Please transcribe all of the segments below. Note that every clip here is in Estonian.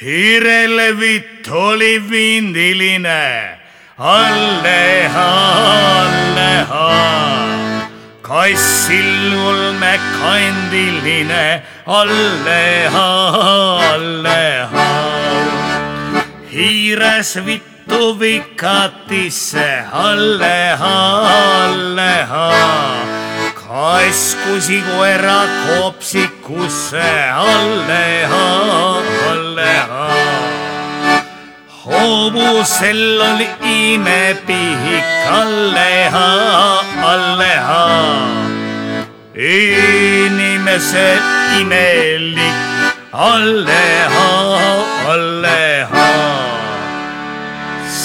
hiirelevitt oli vindiline, alleha, alleha. kassil olme kandiline, alleha, alleha. hiires vittu vikatisse, alleha, alleha kaskusi koera kopsikusse, alleha, hobusel oli imepihik, alleha, alleha. inimese imelik, alleha, alleha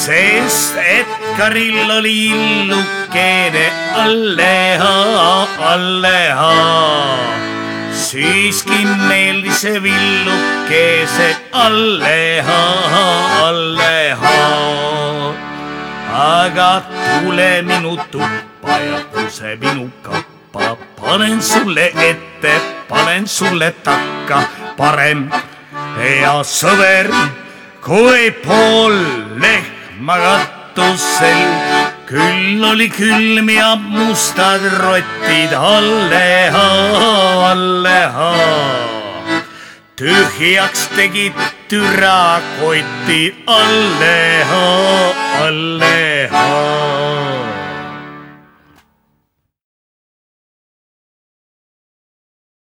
sest Edgaril oli illukene alleha, alleha. Siiski meeldis see villukese alleha, alleha. aga tule minu tuppa ja kuse minu kappa, panen sulle ette, panen sulle takka, parem hea sõber kui pool lehma katusel. küll oli külm ja mustad rotid alleha, alleha. tühjaks tegid türakotid alleha, alleha